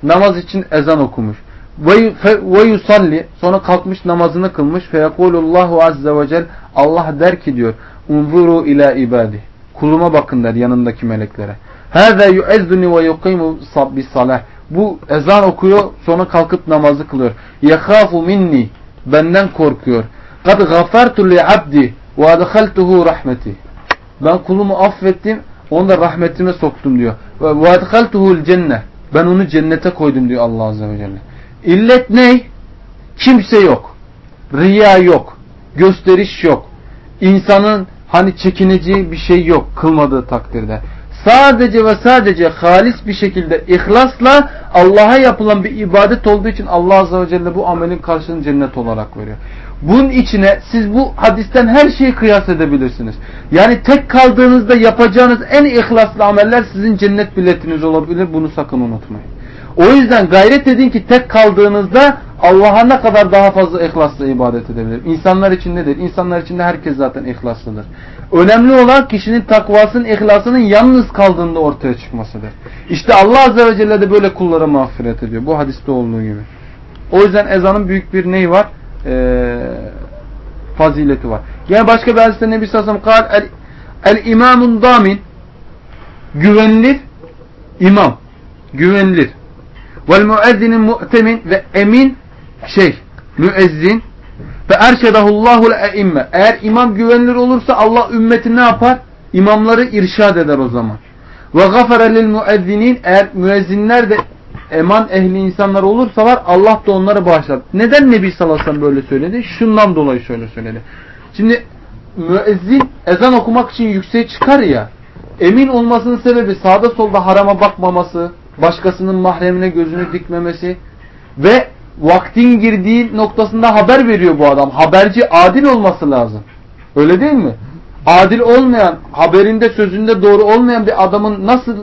Speaker 1: Namaz için ezan okumuş. Ve yusalli. Sonra kalkmış namazını kılmış. Feyekulullahu azze ve cel. Allah der ki diyor. Unzuru ila ibadi. Kuluma bakın der yanındaki meleklere. Hâzâ yüezzini ve yuqimu bis saleh. Bu ezan okuyor sonra kalkıp namazı kılıyor. Yekhafu minni. Benden korkuyor. Kad gafartu li abdi ve adhaltuhu rahmeti. Ben kulumu affettim onu da rahmetime soktum diyor. Ve vadhaltuhul cenne. Ben onu cennete koydum diyor Allah Azze ve Celle. İllet ne? Kimse yok. Riya yok. Gösteriş yok. İnsanın hani çekineceği bir şey yok kılmadığı takdirde. Sadece ve sadece halis bir şekilde ihlasla Allah'a yapılan bir ibadet olduğu için Allah Azze ve Celle bu amelin karşılığını cennet olarak veriyor. Bunun içine siz bu hadisten her şeyi kıyas edebilirsiniz. Yani tek kaldığınızda yapacağınız en ihlaslı ameller sizin cennet biletiniz olabilir. Bunu sakın unutmayın. O yüzden gayret edin ki tek kaldığınızda Allah'a ne kadar daha fazla ihlasla ibadet edebilir. İnsanlar için nedir? İnsanlar için de herkes zaten ihlaslıdır. Önemli olan kişinin takvasının, ihlasının yalnız kaldığında ortaya çıkmasıdır. İşte Allah Azze ve Celle de böyle kullara mağfiret ediyor. Bu hadiste olduğu gibi. O yüzden ezanın büyük bir neyi var? Ee, fazileti var. Yine başka bir hadiste Nebi Sallallahu Aleyhi ve el imamun damin güvenilir imam güvenilir vel müezzinin mu'temin ve emin şey müezzin ve erşedahullahul eimme eğer imam güvenilir olursa Allah ümmeti ne yapar? İmamları irşad eder o zaman. Ve gafere lil müezzinin eğer müezzinler de eman ehli insanlar olursalar Allah da onları bağışlar. Neden Nebi sallallahu böyle söyledi? Şundan dolayı şöyle söyledi. Şimdi müezzin ezan okumak için yükseğe çıkar ya emin olmasının sebebi sağda solda harama bakmaması, başkasının mahremine gözünü dikmemesi ve vaktin girdiği noktasında haber veriyor bu adam. Haberci adil olması lazım. Öyle değil mi? Adil olmayan, haberinde sözünde doğru olmayan bir adamın nasıl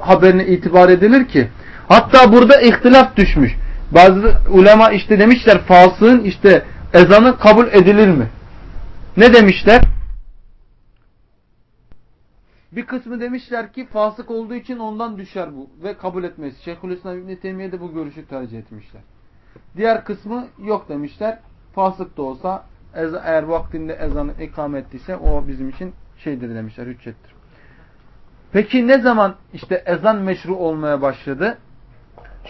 Speaker 1: haberine itibar edilir ki? Hatta burada ihtilaf düşmüş. Bazı ulema işte demişler fasığın işte ezanı kabul edilir mi? Ne demişler? Bir kısmı demişler ki fasık olduğu için ondan düşer bu ve kabul etmesi. Şeyhülislam İbni Teymiye de bu görüşü tercih etmişler. Diğer kısmı yok demişler. Fasık da olsa eğer vaktinde ezanı ikame ettiyse o bizim için şeydir demişler, hüccettir. Peki ne zaman işte ezan meşru olmaya başladı?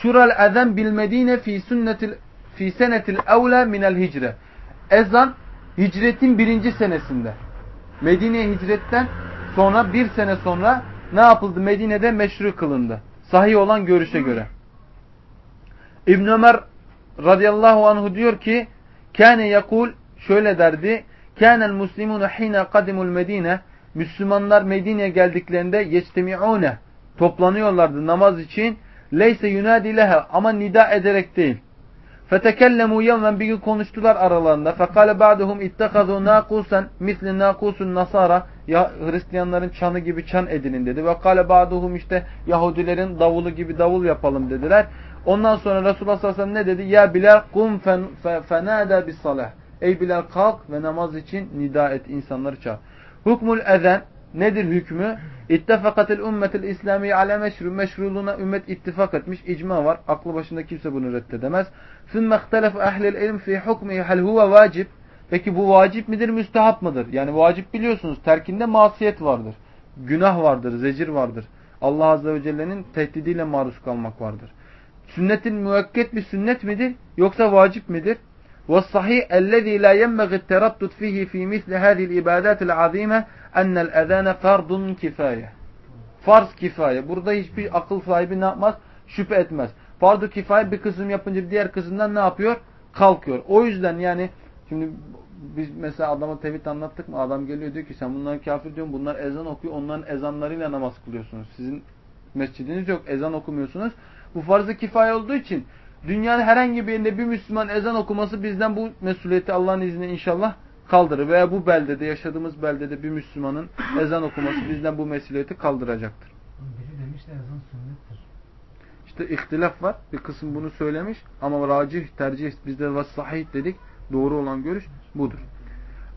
Speaker 1: Şural ezan bil Medine fi sünnetil fi senetil evla minel hicre. Ezan hicretin birinci senesinde. Medine'ye hicretten sonra bir sene sonra ne yapıldı? Medine'de meşru kılındı. Sahih olan görüşe göre. İbn Ömer radıyallahu anhu diyor ki kâne yakul şöyle derdi kânel muslimûne hîne kadimul medine Müslümanlar Medine'ye geldiklerinde yectemi'ûne toplanıyorlardı namaz için leyse yunadi leha ama nida ederek değil fetekellemu yevmen bir gün konuştular aralarında fekale ba'duhum ittehazû nâkusen misli nâkusun nasara ya Hristiyanların çanı gibi çan edinin dedi ve kale ba'duhum işte Yahudilerin davulu gibi davul yapalım dediler Ondan sonra Resulullah sallallahu aleyhi ve sellem ne dedi? Ya Bilal kum fenâdâ bis salah. Ey Bilal kalk ve namaz için nida et insanları çağır. Hukmul ezen nedir hükmü? İttefakatil ümmetil İslami ala meşru. Meşruluğuna ümmet ittifak etmiş. icma var. Aklı başında kimse bunu reddedemez. Sümme ihtelef ehlil ilm fi hukmi hel huve vacib. Peki bu vacip midir, müstehap mıdır? Yani vacip biliyorsunuz terkinde masiyet vardır. Günah vardır, zecir vardır. Allah Azze ve Celle'nin tehdidiyle maruz kalmak vardır sünnetin müekket bir sünnet midir yoksa vacip midir? وَالصَّحِيحِ الَّذ۪ي لَا يَنْبَغِ التَّرَدُّدْ ف۪يهِ ف۪ي مِثْلِ هَذِي الْاِبَادَاتِ الْعَظ۪يمَ ennel ezâne fardun kifaye. Farz kifaye. Burada hiçbir akıl sahibi ne yapmaz? Şüphe etmez. Fardu kifaye bir kısım yapınca diğer kısımdan ne yapıyor? Kalkıyor. O yüzden yani şimdi biz mesela adama tevhid anlattık mı? Adam geliyor diyor ki sen bunlar kafir diyorsun. Bunlar ezan okuyor. Onların ezanlarıyla namaz kılıyorsunuz. Sizin mescidiniz yok. Ezan okumuyorsunuz. Bu farz kifaye olduğu için dünyanın herhangi bir yerinde bir Müslüman ezan okuması bizden bu mesuliyeti Allah'ın izniyle inşallah kaldırır. Veya bu beldede, yaşadığımız beldede bir Müslümanın ezan okuması bizden bu mesuliyeti kaldıracaktır.
Speaker 2: Biri demiş de ezan sünnettir.
Speaker 1: İşte ihtilaf var. Bir kısım bunu söylemiş ama racih, tercih bizde ve sahih dedik. Doğru olan görüş budur.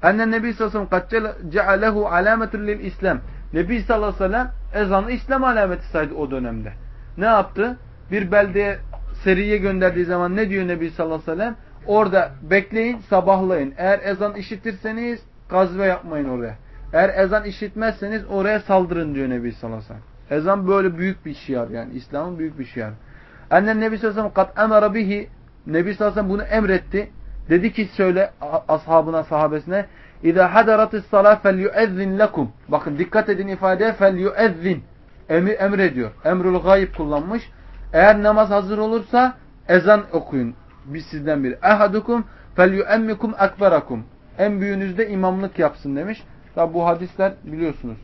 Speaker 1: Ennen Nebi sallallahu aleyhi ve sellem cealehu alametun lil İslam. Nebi sallallahu aleyhi ve sellem ezanı İslam alameti saydı o dönemde. Ne yaptı? bir beldeye seriye gönderdiği zaman ne diyor Nebi sallallahu aleyhi ve sellem? Orada bekleyin, sabahlayın. Eğer ezan işitirseniz gazve yapmayın oraya. Eğer ezan işitmezseniz oraya saldırın diyor Nebi sallallahu aleyhi ve sellem. Ezan böyle büyük bir şiar yani. İslam'ın büyük bir şiar. Annen Nebi sallallahu aleyhi ve sellem kat emara Nebi sallallahu bunu emretti. Dedi ki söyle ashabına, sahabesine İzâ hadaratis salâ fel yuezzin lekum. Bakın dikkat edin ifadeye fel yuezzin. Emir, emrediyor. Emrul gayib kullanmış. Eğer namaz hazır olursa ezan okuyun. Biz sizden biri. Ehadukum felyuemmikum ekberakum. En büyüğünüz de imamlık yapsın demiş. Tabi bu hadisler biliyorsunuz.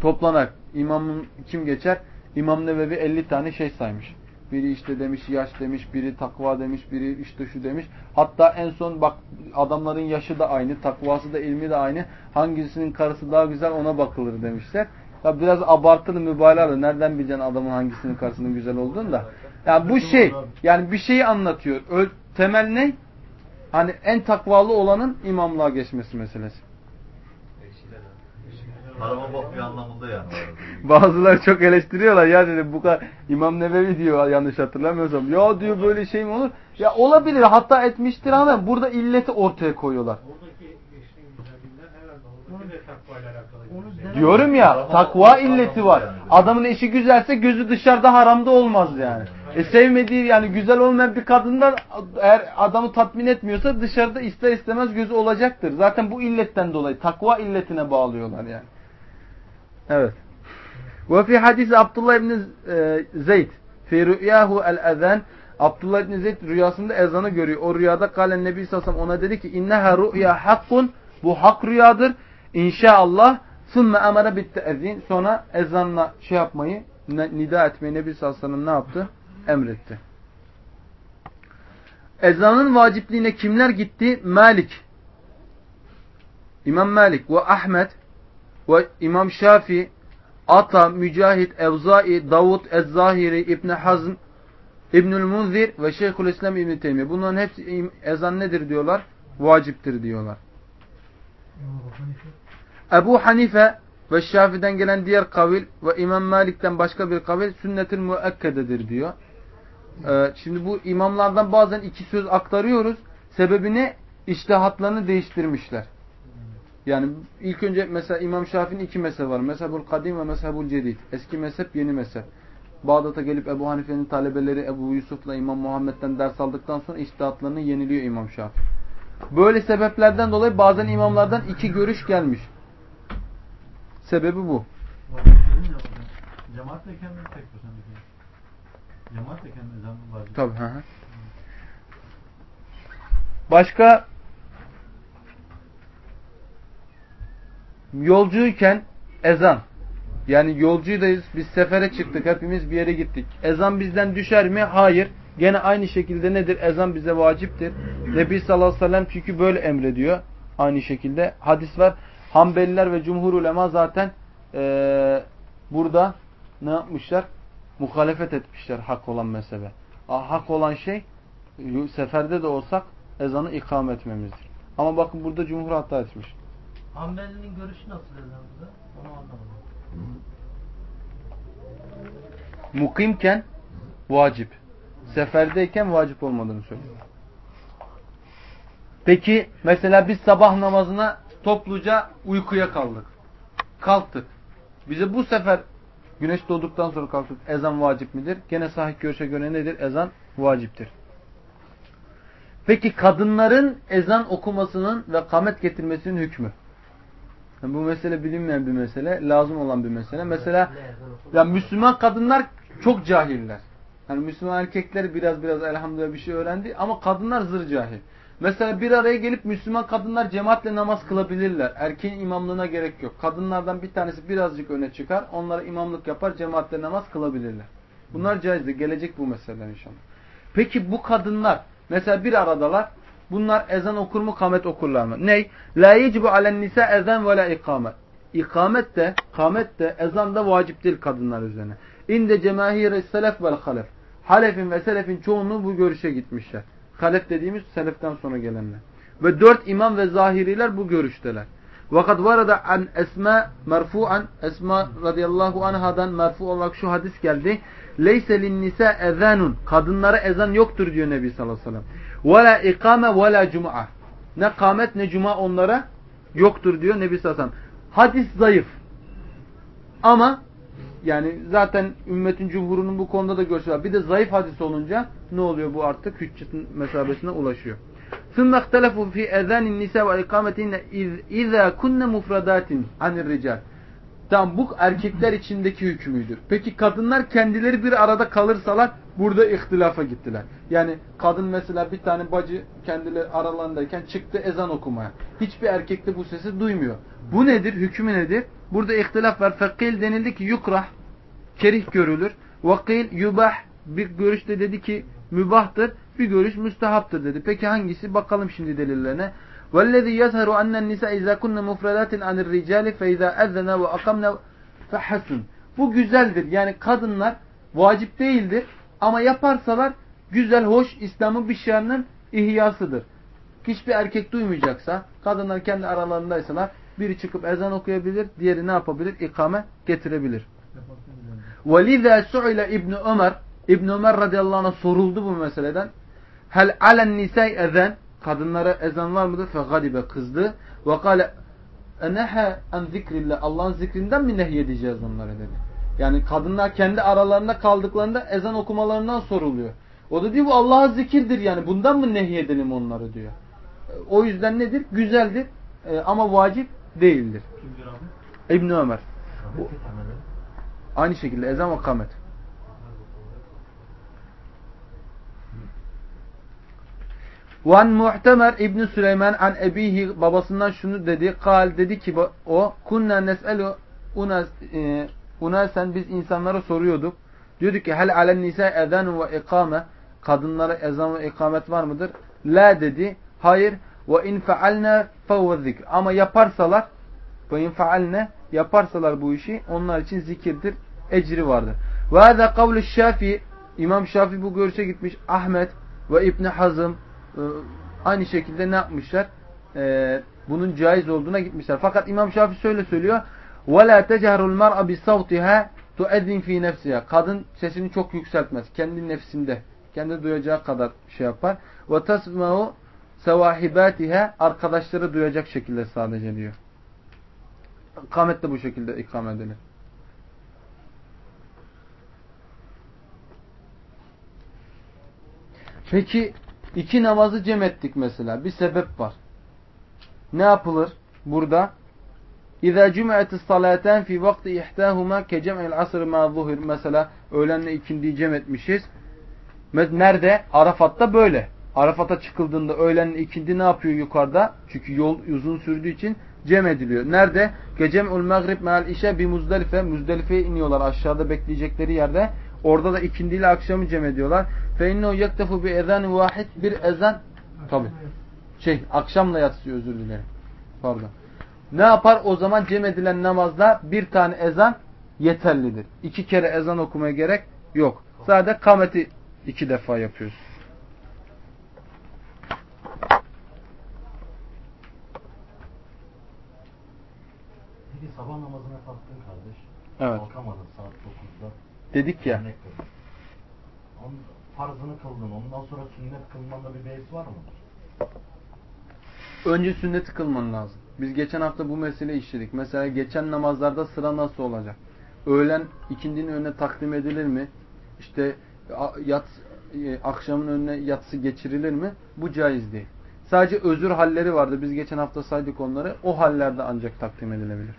Speaker 1: Toplanak imamın kim geçer? İmam Nevevi 50 tane şey saymış. Biri işte demiş yaş demiş, biri takva demiş, biri işte şu demiş. Hatta en son bak adamların yaşı da aynı, takvası da ilmi de aynı. Hangisinin karısı daha güzel ona bakılır demişler. Ya biraz abartılı mübalağalı. Nereden bileceksin adamın hangisinin karısının güzel olduğunu da. Yani bu şey yani bir şeyi anlatıyor. Ö temel ne? Hani en takvalı olanın imamlığa geçmesi meselesi.
Speaker 3: Harama bakmıyor anlamında yani.
Speaker 1: Bazıları çok eleştiriyorlar ya dedi bu kadar İmam Nevevi diyor yanlış hatırlamıyorsam. Ya diyor böyle şey mi olur? Ya olabilir hatta etmiştir ama burada illeti ortaya koyuyorlar.
Speaker 4: Oradaki geçtiğin güzellikler herhalde oradaki de takvayla alakalı.
Speaker 2: Onu
Speaker 4: güzel.
Speaker 2: dene-
Speaker 1: Diyorum ya takva illeti var. Adamın eşi güzelse gözü dışarıda haramda olmaz yani. E sevmediği yani güzel olmayan bir kadından eğer adamı tatmin etmiyorsa dışarıda ister istemez gözü olacaktır. Zaten bu illetten dolayı takva illetine bağlıyorlar yani. Evet. Ve fi hadis Abdullah ibn e, Zeyd fi rüyahu el ezan Abdullah ibn Zeyd rüyasında ezanı görüyor. O rüyada kalen Nebi sallallahu aleyhi ve sellem ona dedi ki inneha rüya hakkun bu hak rüyadır. İnşallah sümme emere bit teezzin sonra ezanla şey yapmayı nida etmeyi Nebi sallallahu ne yaptı? Emretti. Ezanın vacipliğine kimler gitti? Malik. İmam Malik ve Ahmet ve İmam Şafi, Ata, Mücahit, Evzai, Davud, Ez-Zahiri, İbn Hazm, İbnül Munzir ve Şeyhülislam İbn Teymiye. Bunların hepsi ezan nedir diyorlar? Vaciptir diyorlar.
Speaker 2: Ebu Hanife
Speaker 1: ve Şafi'den gelen diğer kavil ve İmam Malik'ten başka bir kavil sünnetin müekkededir diyor. Ee, şimdi bu imamlardan bazen iki söz aktarıyoruz. Sebebini iştihatlarını değiştirmişler. Yani ilk önce mesela İmam Şafii'nin iki mezhebi var. Mezhebul Kadim ve Mezhebul Cedid. Eski mezhep, yeni mezhep. Bağdat'a gelip Ebu Hanife'nin talebeleri Ebu Yusuf'la İmam Muhammed'den ders aldıktan sonra iştihatlarını yeniliyor İmam Şafii. Böyle sebeplerden dolayı bazen imamlardan iki görüş gelmiş. Sebebi bu.
Speaker 3: Hocam. Cemaatteyken mi tek başına mı? Cemaatteyken ezan vacip.
Speaker 1: Tabii. Hı hı. Başka yolcuyken ezan. Yani yolcuydayız. Biz sefere çıktık. Hepimiz bir yere gittik. Ezan bizden düşer mi? Hayır. Gene aynı şekilde nedir? Ezan bize vaciptir. Nebi sallallahu aleyhi ve sellem çünkü böyle emrediyor. Aynı şekilde. Hadis var. Hanbeliler ve cumhur ulema zaten eee, burada ne yapmışlar? Muhalefet etmişler hak olan mezhebe. Hak olan şey seferde de olsak ezanı ikame etmemizdir. Ama bakın burada cumhur hata etmiş.
Speaker 5: Hanbeli'nin görüşü nasıl ezanında? Onu anlamadım.
Speaker 1: Mukimken vacip. Seferdeyken vacip olmadığını söylüyor. Peki mesela biz sabah namazına topluca uykuya kaldık. Kalktık. Bize bu sefer güneş doğduktan sonra kalktık. Ezan vacip midir? Gene sahih görüşe göre nedir? Ezan vaciptir. Peki kadınların ezan okumasının ve kamet getirmesinin hükmü? Yani bu mesele bilinmeyen bir mesele, lazım olan bir mesele. Mesela ya Müslüman kadınlar çok cahiller. Yani Müslüman erkekler biraz biraz elhamdülillah bir şey öğrendi ama kadınlar zır cahil. Mesela bir araya gelip Müslüman kadınlar cemaatle namaz kılabilirler. Erkeğin imamlığına gerek yok. Kadınlardan bir tanesi birazcık öne çıkar. Onlara imamlık yapar. Cemaatle namaz kılabilirler. Bunlar caizdir. Gelecek bu meseleler inşallah. Peki bu kadınlar mesela bir aradalar. Bunlar ezan okur mu, kamet okurlar mı? Ney? La yecibu alen nisa ezan ve la ikame. İkamet de, kamet de, ezan da vacip değil kadınlar üzerine. İnde cemahir selef vel halef. Halefin ve selefin çoğunluğu bu görüşe gitmişler. Halef dediğimiz seleften sonra gelenler. Ve dört imam ve zahiriler bu görüşteler. Vakat varada an Esma merfu'an Esma radıyallahu anhadan merfu olarak şu hadis geldi. Leyse lin nisa ezanun. Kadınlara ezan yoktur diyor Nebi sallallahu aleyhi ve sellem. Ve la ikame ve la cuma. Ne kamet ne cuma onlara yoktur diyor Nebi sallallahu aleyhi ve sellem. Hadis zayıf. Ama yani zaten ümmetin cumhurunun bu konuda da görüşü var. Bir de zayıf hadis olunca ne oluyor bu artık? Hüccetin mesabesine ulaşıyor. ثُمَّ اخْتَلَفُوا فِي اَذَانِ النِّسَى وَاِقَامَتِهِنَّ اِذَا كُنَّ مُفْرَدَاتٍ عَنِ الرِّجَالِ Tamam bu erkekler içindeki hükmüydür. Peki kadınlar kendileri bir arada kalırsalar burada ihtilafa gittiler. Yani kadın mesela bir tane bacı kendileri aralarındayken çıktı ezan okumaya. Hiçbir erkek de bu sesi duymuyor. Bu nedir? Hükmü nedir? Burada ihtilaf var. Fakil denildi ki yukrah kerih görülür. Vakil yubah Bir görüşte dedi ki mübahtır, bir görüş müstehaptır dedi. Peki hangisi? Bakalım şimdi delillerine. وَالَّذِي يَظْهَرُ أَنَّ النِّسَاء اِذَا كُنَّ مُفْرَدَاتٍ عَنِ الرِّجَالِ فَاِذَا اَذَّنَا وَاَقَمْنَا فَحَسُنْ Bu güzeldir. Yani kadınlar vacip değildir. Ama yaparsalar güzel, hoş, İslam'ın bir şiarının ihyasıdır. Hiçbir erkek duymayacaksa, kadınlar kendi aralarındaysalar, biri çıkıp ezan okuyabilir, diğeri ne yapabilir? İkame getirebilir. وَلِذَا سُعِلَ İbn Ömer İbn Ömer radıyallahu anh'a soruldu bu meseleden. Hel alen nisay ezen kadınlara ezan var mıdır? Fegadibe kızdı. Ve kâle enehe en zikrillah Allah'ın zikrinden mi nehyedeceğiz onları dedi. Yani kadınlar kendi aralarında kaldıklarında ezan okumalarından soruluyor. O da diyor bu Allah'a zikirdir yani bundan mı nehyedelim onları diyor. O yüzden nedir? Güzeldir e, ama vacip değildir. İbn Ömer. Bu- Aynı şekilde ezan ve kamet. Van Mu'temer İbn Süleyman an ebihi babasından şunu dedi. Kal dedi ki o kunna nes'elu unas e, unasen biz insanlara soruyorduk. Diyorduk ki hel alen nisa ezan ve ikame kadınlara ezan ve ikamet var mıdır? La dedi. Hayır. Ve in fealna fehuve zikr. Ama yaparsalar ve in fealne yaparsalar bu işi onlar için zikirdir, ecri vardır. Ve hâzâ kavlu Şafi İmam Şafi bu görüşe gitmiş. Ahmet ve İbn Hazım e, aynı şekilde ne yapmışlar? E, bunun caiz olduğuna gitmişler. Fakat İmam Şafi şöyle söylüyor. وَلَا تَجَهْرُ الْمَرْءَ بِصَوْتِهَا تُؤَذِّنْ ف۪ي نَفْسِهَا Kadın sesini çok yükseltmez. Kendi nefsinde. Kendi duyacağı kadar şey yapar. وَتَسْمَعُ sevahibatiha arkadaşları duyacak şekilde sadece diyor. İkamet de bu şekilde ikam edilir. Peki iki namazı cem ettik mesela. Bir sebep var. Ne yapılır burada? İza cum'atis salaten fi vakti ihtahuma ke cem'il asr ma zuhur. Mesela öğlenle ikindiyi cem etmişiz. Nerede? Arafat'ta böyle. Arafat'a çıkıldığında öğlenle ikindi ne yapıyor yukarıda? Çünkü yol uzun sürdüğü için cem ediliyor. Nerede? Gecem'ül mağrib meal işe bir muzdalife. Muzdelife'ye iniyorlar aşağıda bekleyecekleri yerde. Orada da ikindi ile akşamı cem ediyorlar. Fe innehu yektefu bi ezan vahid bir ezan tabi. Şey akşamla yatsıyor özür dilerim. Pardon. Ne yapar? O zaman cem edilen namazda bir tane ezan yeterlidir. İki kere ezan okumaya gerek yok. Sadece kameti iki defa yapıyoruz.
Speaker 6: Peki sabah namazına kalktın kardeş.
Speaker 1: Evet.
Speaker 6: Kalkamadın saat 9'da.
Speaker 1: Dedik ya.
Speaker 6: Onun farzını kıldın. Ondan sonra sünnet kılmanda bir beis var mı?
Speaker 1: Önce sünneti kılman lazım. Biz geçen hafta bu meseleyi işledik. Mesela geçen namazlarda sıra nasıl olacak? Öğlen ikindinin önüne takdim edilir mi? İşte yat, e, akşamın önüne yatsı geçirilir mi? Bu caiz değil. Sadece özür halleri vardı. Biz geçen hafta saydık onları. O hallerde ancak takdim edilebilir.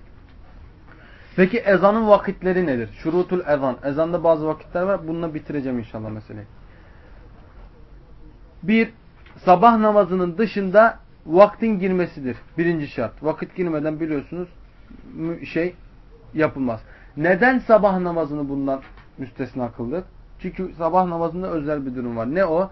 Speaker 1: Peki ezanın vakitleri nedir? Şurutul ezan. Ezanda bazı vakitler var. Bununla bitireceğim inşallah meseleyi. Bir, sabah namazının dışında vaktin girmesidir. Birinci şart. Vakit girmeden biliyorsunuz şey yapılmaz. Neden sabah namazını bundan müstesna kıldık? Çünkü sabah namazında özel bir durum var. Ne o?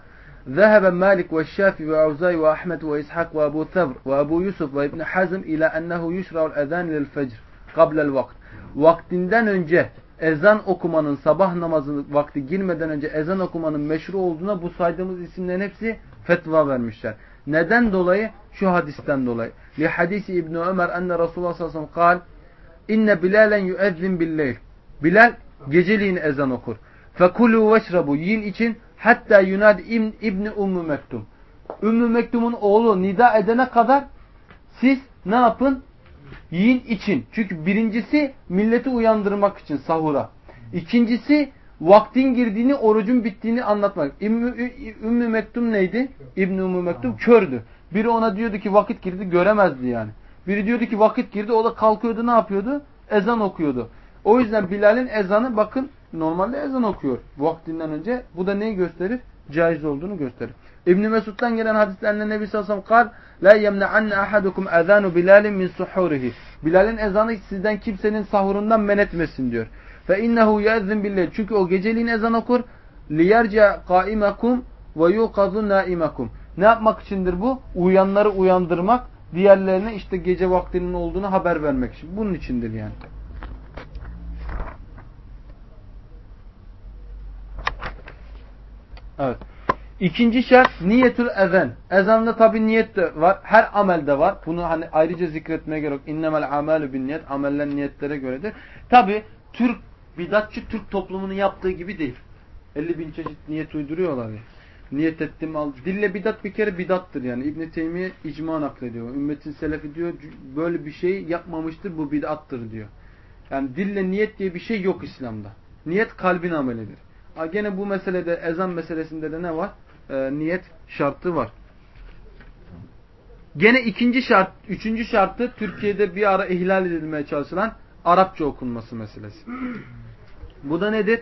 Speaker 1: ذهب مالك والشافعي وأوزاي وأحمد وإسحاق وأبو ثور وأبو يوسف وابن حزم إلى أنه يشرع الأذان للفجر قبل الوقت. Vaktinden önce ezan okumanın sabah namazı vakti girmeden önce ezan okumanın meşru olduğuna bu saydığımız isimlerin hepsi fetva vermişler. Neden dolayı? Şu hadisten dolayı. Li hadisi İbn Ömer enne Resulullah sallallahu aleyhi ve sellem İnne Bilalen yuezzin billeyl. Bilal geceliğin ezan okur. Fekulu veşrabu yiyin için hatta yunad İbni Ümmü Mektum. Ümmü Mektum'un oğlu nida edene kadar siz ne yapın? Yiyin için. Çünkü birincisi milleti uyandırmak için sahura. İkincisi vaktin girdiğini, orucun bittiğini anlatmak. Ümmü, Ümmü Mektum neydi? İbn Ümmü Mektum kördü. Biri ona diyordu ki vakit girdi göremezdi yani. Biri diyordu ki vakit girdi o da kalkıyordu ne yapıyordu? Ezan okuyordu. O yüzden Bilal'in ezanı bakın normalde ezan okuyor vaktinden önce. Bu da neyi gösterir? Caiz olduğunu gösterir. İbn Mesud'dan gelen hadislerinde Nebi sallallahu aleyhi ve sellem la yemna'anne ahadukum ezanu Bilal'in min suhurihi. Bilal'in ezanı sizden kimsenin sahurundan men etmesin diyor. Fe innehu yezzin billah. Çünkü o geceliğin ezan okur. liyerce kaimekum ve yuqazu naimekum. Ne yapmak içindir bu? Uyanları uyandırmak, diğerlerine işte gece vaktinin olduğunu haber vermek için. Bunun içindir yani. Evet. İkinci şart niyetül ezen. Ezanda tabi niyet de var. Her amelde var. Bunu hani ayrıca zikretmeye gerek yok. İnnemel amelü bin niyet. Ameller niyetlere göredir. Tabi Türk bidatçı Türk toplumunun yaptığı gibi değil. 50 bin çeşit niyet uyduruyorlar ya. Niyet ettim al. Dille bidat bir kere bidattır yani. İbn Teymiye icma naklediyor. Ümmetin selefi diyor böyle bir şey yapmamıştır bu bidattır diyor. Yani dille niyet diye bir şey yok İslam'da. Niyet kalbin amelidir. Ha, gene bu meselede ezan meselesinde de ne var? Ee, niyet şartı var. Gene ikinci şart, üçüncü şartı Türkiye'de bir ara ihlal edilmeye çalışılan Arapça okunması meselesi. Bu da nedir?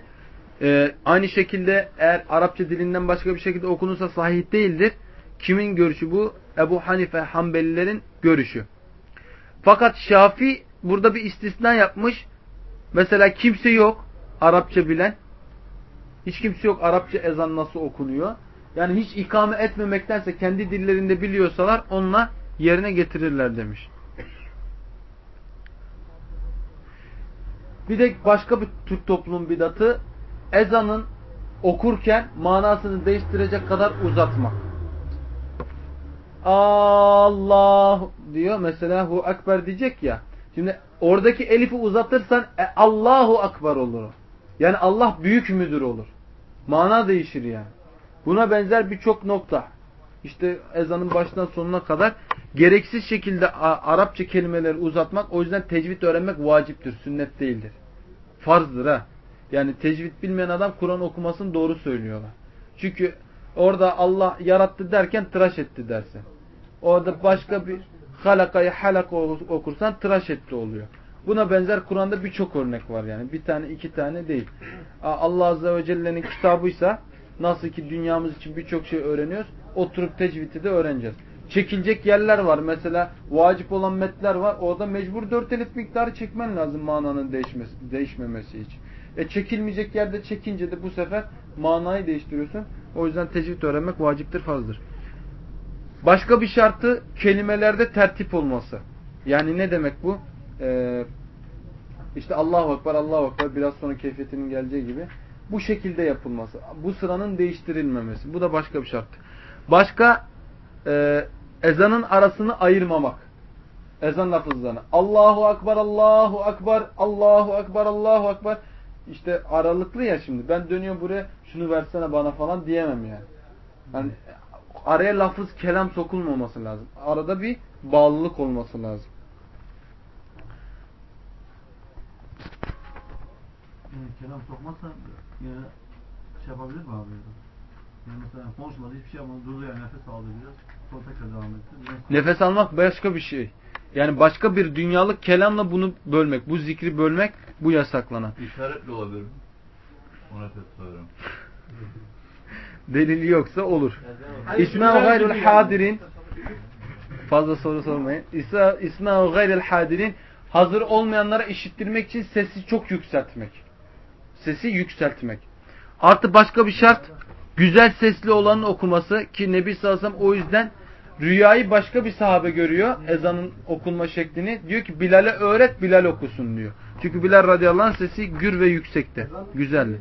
Speaker 1: Ee, aynı şekilde eğer Arapça dilinden başka bir şekilde okunursa sahih değildir. Kimin görüşü bu? Ebu Hanife Hanbelilerin görüşü. Fakat Şafi burada bir istisna yapmış. Mesela kimse yok Arapça bilen. Hiç kimse yok Arapça ezan nasıl okunuyor. Yani hiç ikame etmemektense kendi dillerinde biliyorsalar onunla yerine getirirler demiş. Bir de başka bir Türk toplum bidatı ezanın okurken manasını değiştirecek kadar uzatmak. Allah diyor mesela hu akber diyecek ya. Şimdi oradaki elifi uzatırsan e, Allahu akbar olur. Yani Allah büyük müdür olur. Mana değişir yani. Buna benzer birçok nokta. İşte ezanın başından sonuna kadar gereksiz şekilde Arapça kelimeleri uzatmak o yüzden tecvid öğrenmek vaciptir, sünnet değildir. Farzdır ha. Yani tecvid bilmeyen adam Kur'an okumasını doğru söylüyorlar. Çünkü orada Allah yarattı derken tıraş etti dersin. Orada başka bir halakayı halak okursan tıraş etti oluyor. Buna benzer Kur'an'da birçok örnek var yani. Bir tane iki tane değil. Allah Azze ve Celle'nin kitabıysa nasıl ki dünyamız için birçok şey öğreniyoruz. Oturup tecvidi de öğreneceğiz. Çekilecek yerler var. Mesela vacip olan metler var. Orada mecbur dört elif miktarı çekmen lazım mananın değişmesi, değişmemesi için. E çekilmeyecek yerde çekince de bu sefer manayı değiştiriyorsun. O yüzden tecvid öğrenmek vaciptir, fazdır. Başka bir şartı kelimelerde tertip olması. Yani ne demek bu? Ee, işte Allahu Ekber, Allahu Ekber biraz sonra keyfiyetinin geleceği gibi. Bu şekilde yapılması. Bu sıranın değiştirilmemesi. Bu da başka bir şart. Başka e, ezanın arasını ayırmamak. Ezan lafızlarını. Allahu Ekber, Allahu Ekber, Allahu Ekber, Allahu Ekber. İşte aralıklı ya şimdi. Ben dönüyorum buraya şunu versene bana falan diyemem yani. Yani araya lafız kelam sokulmaması lazım. Arada bir bağlılık olması lazım.
Speaker 3: Yani kelam sokmazsa yine şey yapabilir mi abi? Yani mesela konuşmadı hiçbir şey yapmadı durdu yani nefes aldı biraz. Sonra tekrar devam etti.
Speaker 1: Nefes almak başka bir şey. Yani başka bir dünyalık kelamla bunu bölmek, bu zikri bölmek bu yasaklanan.
Speaker 7: İşaretle olabilir mi? Ona nefes soruyorum.
Speaker 1: Delili yoksa olur. İsmail gayrul hadirin fazla soru sormayın. İsmail gayrul hadirin hazır olmayanlara işittirmek için sesi çok yükseltmek. Sesi yükseltmek. Artı başka bir şart güzel sesli olanın okuması ki Nebi sallallahu o yüzden rüyayı başka bir sahabe görüyor ezanın okunma şeklini. Diyor ki Bilal'e öğret Bilal okusun diyor. Çünkü Bilal radıyallahu anh sesi gür ve yüksekte. Güzelli.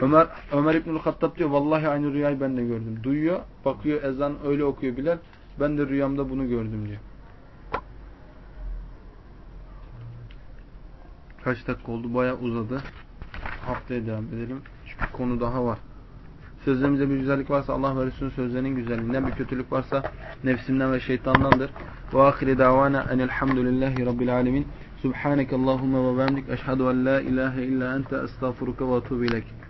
Speaker 4: Ömer,
Speaker 1: Ömer İbnül Hattab diyor vallahi aynı rüyayı ben de gördüm. Duyuyor, bakıyor ezan öyle okuyor Bilal. Ben de rüyamda bunu gördüm diyor. Kaç dakika oldu? Bayağı uzadı. Haftaya devam edelim. Çünkü konu daha var. Sözlerimizde bir güzellik varsa Allah ve Resulünün sözlerinin güzelliğinden bir kötülük varsa nefsimden ve şeytandandır. Ve ahire davana enelhamdülillahi rabbil alemin. Subhaneke Allahümme ve behemdik. Eşhedü en la ilahe illa ente estağfuruka ve ilek.